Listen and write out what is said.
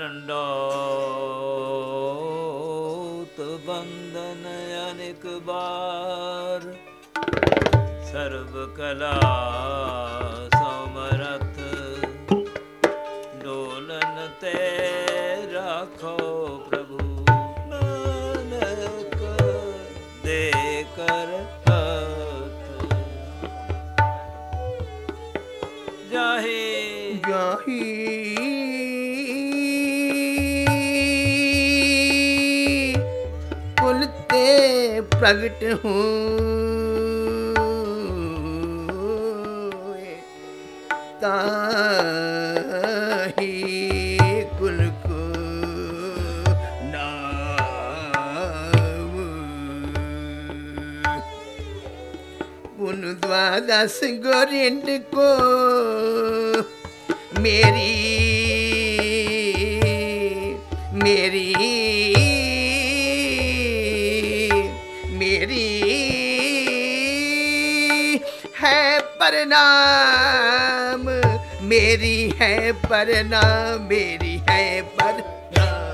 ਡੰਡੋਤ ਬੰਦਨ ਅਨੇਕ ਬਾਰ ਸਰਬ ਕਲਾ ਸਮਰਥ ਡੋਲਨ ਤੇ ਰਾਖੋ ਪ੍ਰਭੂ ਨਾਨਕ ਦੇ ਕਰ ਹੱਥ ਜਾਹੀ ਪ੍ਰਗਟ ਹੋਏ ਤਾਹੀ ਕੁਲ ਕੋ ਨਾਮ। ਪੁਨ ਦਵਾਦਸ ਗੋਰਿੰਦ ਕੋ ਮੇਰੀ ਮੇਰੀ ਮੇਰੀ ਹੈ ਪ੍ਰਣਾਮ ਮੇਰੀ ਹੈ ਪ੍ਰਣਾਮ ਮੇਰੀ ਹੈ ਪ੍ਰਣਾਮ